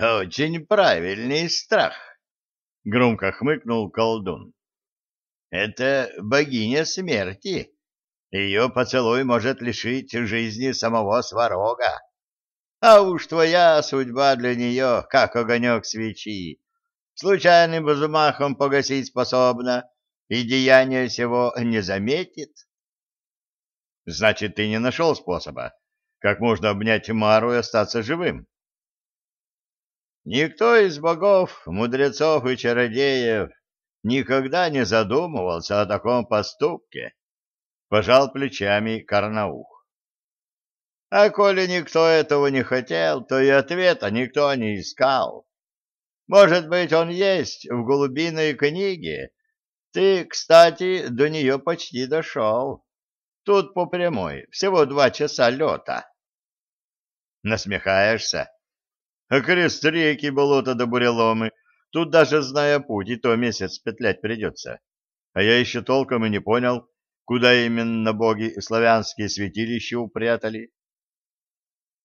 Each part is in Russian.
Очень правильный страх, громко хмыкнул колдун. Это богиня смерти. Ее поцелуй может лишить жизни самого сварога. А уж твоя судьба для нее, как огонек свечи, случайным взмахом погасить способна, и деяние сего не заметит. Значит, ты не нашел способа, как можно обнять Мару и остаться живым? Никто из богов, мудрецов и чародеев никогда не задумывался о таком поступке, пожал плечами Карнаух. А коли никто этого не хотел, то и ответа никто не искал. Может быть, он есть в голубиной книге. Ты, кстати, до нее почти дошел. Тут по прямой, всего два часа лета. Насмехаешься? Окрест реки, болота да буреломы. Тут даже, зная путь, и то месяц петлять придется. А я еще толком и не понял, куда именно боги славянские святилища упрятали.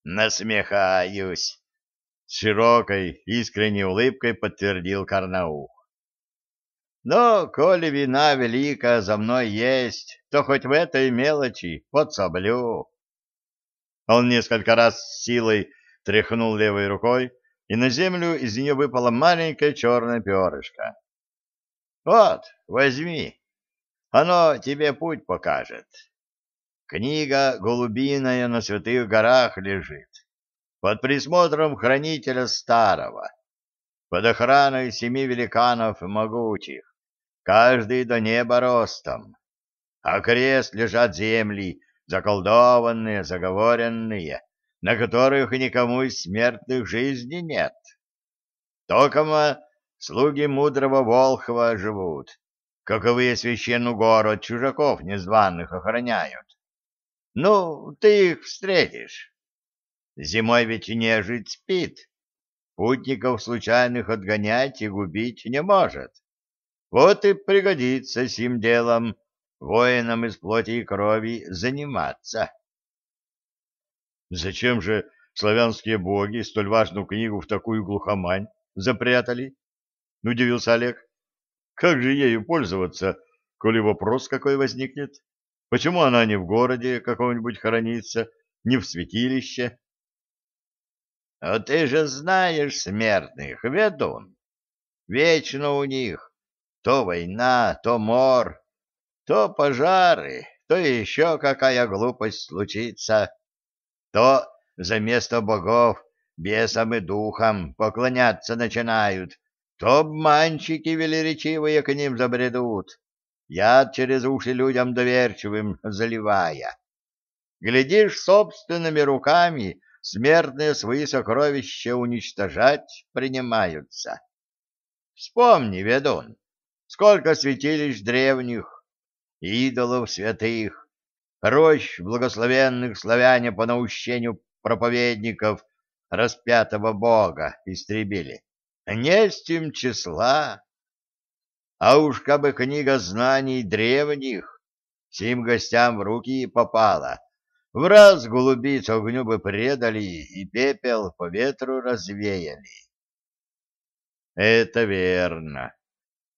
Насмехаюсь. С широкой, искренней улыбкой подтвердил Карнаух. Но, коли вина велика за мной есть, то хоть в этой мелочи подсоблю. Он несколько раз силой тряхнул левой рукой, и на землю из нее выпало маленькое черное перышко. «Вот, возьми, оно тебе путь покажет. Книга голубиная на святых горах лежит, под присмотром хранителя старого, под охраной семи великанов могучих, каждый до неба ростом, а крест лежат земли, заколдованные, заговоренные, на которых никому из смертных жизни нет. Токома слуги мудрого Волхова живут, каковые священную гору от чужаков незваных охраняют. Ну, ты их встретишь. Зимой ведь нежить спит, путников случайных отгонять и губить не может. Вот и пригодится сим делом воинам из плоти и крови заниматься. Зачем же славянские боги столь важную книгу в такую глухомань запрятали? Удивился Олег. Как же ею пользоваться, коли вопрос какой возникнет? Почему она не в городе каком-нибудь хранится, не в святилище? — А ты же знаешь смертных, ведун. Вечно у них то война, то мор, то пожары, то еще какая глупость случится, то за место богов бесам и духам поклоняться начинают, то обманщики велеречивые к ним забредут, яд через уши людям доверчивым заливая. Глядишь, собственными руками смертные свои сокровища уничтожать принимаются. Вспомни, ведун, сколько святилищ древних, идолов святых, рощ благословенных славяне по наущению проповедников распятого Бога истребили. Не с тем числа. А уж кабы книга знаний древних сим гостям в руки попала, в раз голубиц огню бы предали и пепел по ветру развеяли. Это верно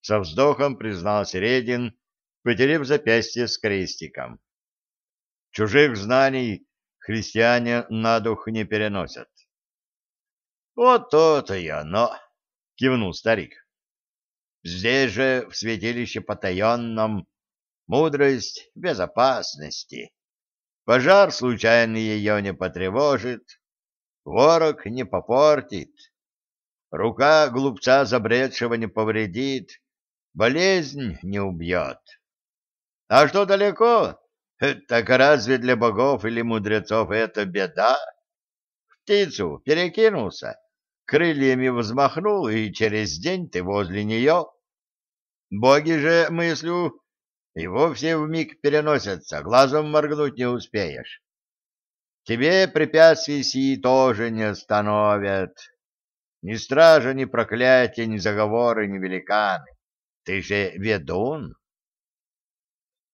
со вздохом признал Середин, потеряв запястье с крестиком. Чужих знаний христиане на дух не переносят. Вот то-то и оно, кивнул старик. Здесь же, в святилище потаенном, мудрость безопасности. Пожар случайно ее не потревожит, ворог не попортит, рука глупца забредшего не повредит, болезнь не убьет. А что далеко, так разве для богов или мудрецов это беда? Птицу перекинулся, крыльями взмахнул, и через день ты возле нее. Боги же, мыслю, и вовсе вмиг переносятся, глазом моргнуть не успеешь. Тебе препятствий сии тоже не остановят. Ни стража, ни проклятие, ни заговоры, ни великаны. Ты же ведун?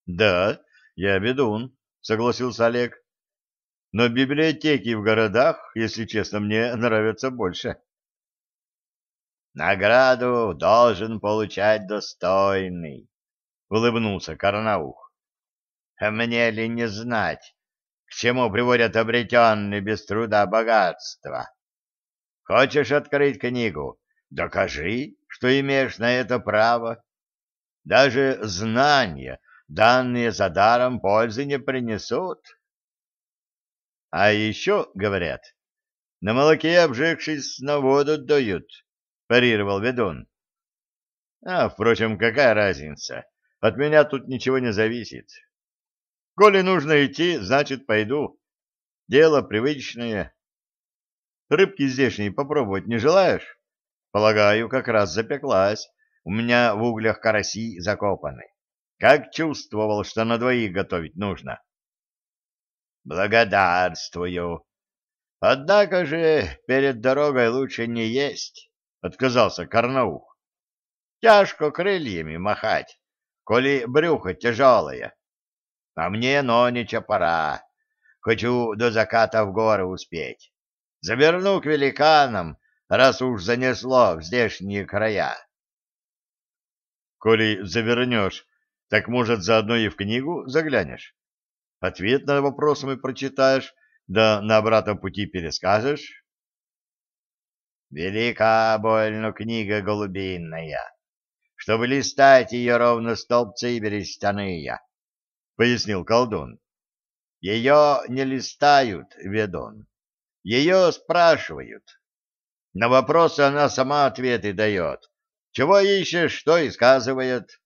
— Да, я ведун, — согласился Олег. — Но библиотеки в городах, если честно, мне нравятся больше. Награду должен получать достойный, — улыбнулся Карнаух. Мне ли не знать, к чему приводят обретенные без труда богатства? Хочешь открыть книгу? Докажи, что имеешь на это право. Даже знания, данные за даром, пользы не принесут. А еще, говорят, на молоке, обжегшись, на воду дают, — парировал ведун. А, впрочем, какая разница? От меня тут ничего не зависит. Коли нужно идти, значит, пойду. Дело привычное. Рыбки здешней попробовать не желаешь? Полагаю, как раз запеклась. У меня в углях караси закопаны. Как чувствовал, что на двоих готовить нужно. Благодарствую. Однако же перед дорогой лучше не есть, — отказался Карнаух. Тяжко крыльями махать, коли брюхо тяжелое. А мне нонича пора. Хочу до заката в горы успеть. Заверну к великанам, раз уж занесло в здешние края. Коли завернешь, так, может, заодно и в книгу заглянешь? Ответ на вопрос мы прочитаешь, да на обратном пути перескажешь. Велика больно книга голубинная, чтобы листать ее ровно столбцы берестяные, — пояснил колдун. Ее не листают, ведун, ее спрашивают. На вопросы она сама ответы дает. Чего ищешь, что и сказывает.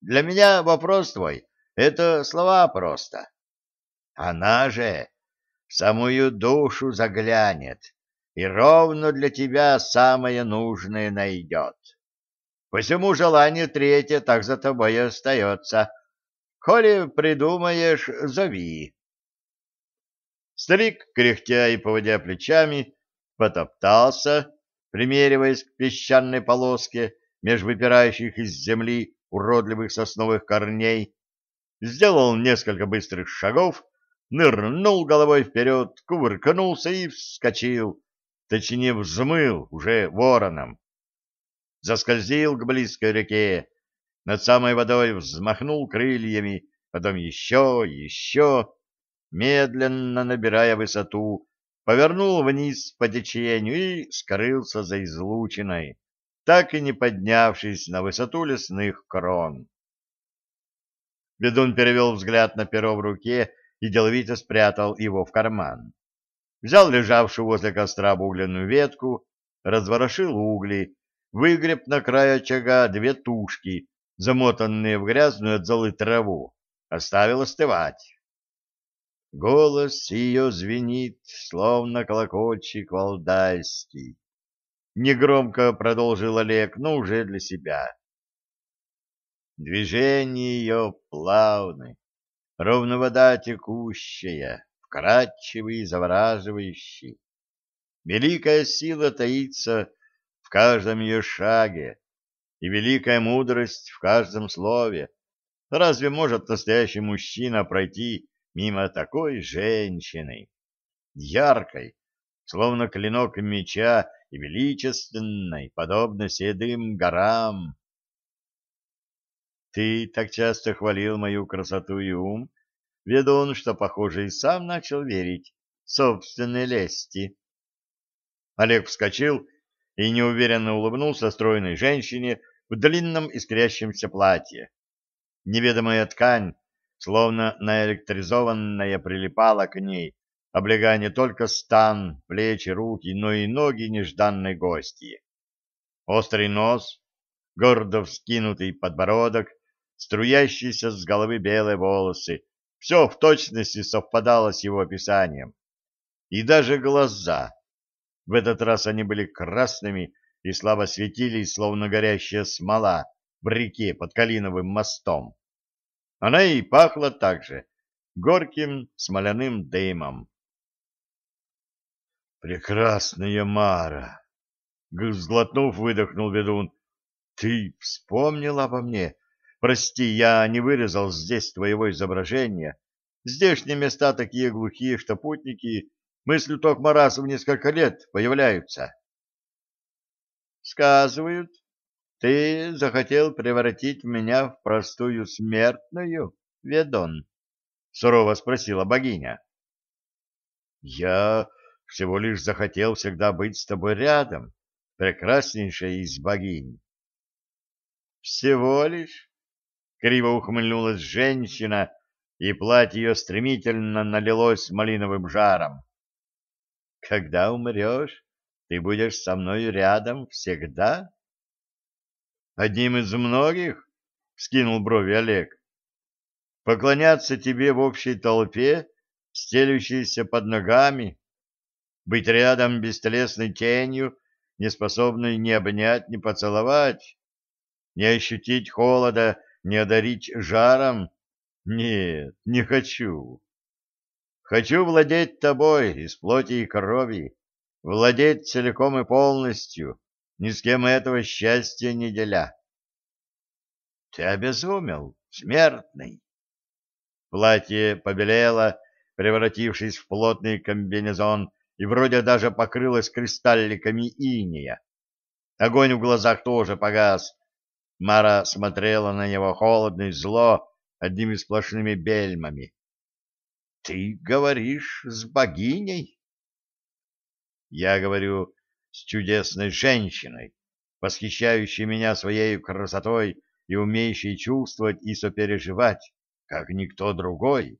Для меня вопрос твой — это слова просто. Она же в самую душу заглянет и ровно для тебя самое нужное найдет. Посему желание третье так за тобой и остается. Коли придумаешь, зови. Старик, кряхтя и поводя плечами, потоптался, примериваясь к песчаной полоске меж выпирающих из земли уродливых сосновых корней, сделал несколько быстрых шагов, нырнул головой вперед, кувыркнулся и вскочил, точнее взмыл уже вороном. Заскользил к близкой реке, над самой водой взмахнул крыльями, потом еще, еще, медленно набирая высоту, повернул вниз по течению и скрылся за излучиной, так и не поднявшись на высоту лесных крон. Бедун перевел взгляд на перо в руке и деловито спрятал его в карман. Взял лежавшую возле костра обугленную ветку, разворошил угли, выгреб на край очага две тушки, замотанные в грязную от золы траву, оставил остывать. Голос ее звенит, словно колокольчик валдайский. Негромко продолжил Олег, но уже для себя. Движения ее плавны, ровно вода текущая, вкрадчивый и завораживающий. Великая сила таится в каждом ее шаге, и великая мудрость в каждом слове. Разве может настоящий мужчина пройти мимо такой женщины, яркой, словно клинок меча и величественной, подобно седым горам. Ты так часто хвалил мою красоту и ум, ведун, что, похоже, и сам начал верить собственной лести. Олег вскочил и неуверенно улыбнулся стройной женщине в длинном искрящемся платье. Неведомая ткань словно наэлектризованная прилипала к ней, облегая не только стан, плечи, руки, но и ноги нежданной гости. Острый нос, гордо вскинутый подбородок, струящиеся с головы белые волосы, все в точности совпадало с его описанием. И даже глаза. В этот раз они были красными и слабо светились, словно горящая смола в реке под Калиновым мостом. Она и пахла также горьким смоляным дымом. «Прекрасная Мара!» — сглотнув, выдохнул ведун. «Ты вспомнила обо мне? Прости, я не вырезал здесь твоего изображения. Здешние места такие глухие, что путники мыслью только раз в несколько лет появляются». сказывают, ты захотел превратить меня в простую смертную, Ведон? — сурово спросила богиня. — Я всего лишь захотел всегда быть с тобой рядом, прекраснейшая из богинь. — Всего лишь? — криво ухмыльнулась женщина, и платье ее стремительно налилось малиновым жаром. — Когда умрешь, ты будешь со мной рядом всегда? — Одним из многих? — скинул брови Олег. — Поклоняться тебе в общей толпе, стелющейся под ногами? Быть рядом бестелесной тенью, не способной ни обнять, ни поцеловать? Не ощутить холода, не одарить жаром? Нет, не хочу. Хочу владеть тобой из плоти и крови, владеть целиком и полностью, ни с кем этого счастья не деля. Ты обезумел, смертный. Платье побелело, превратившись в плотный комбинезон, и вроде даже покрылось кристалликами иния. Огонь в глазах тоже погас. Мара смотрела на него холодно и зло, одними сплошными бельмами. — Ты говоришь с богиней? Я говорю с чудесной женщиной, восхищающей меня своей красотой и умеющей чувствовать и сопереживать, как никто другой.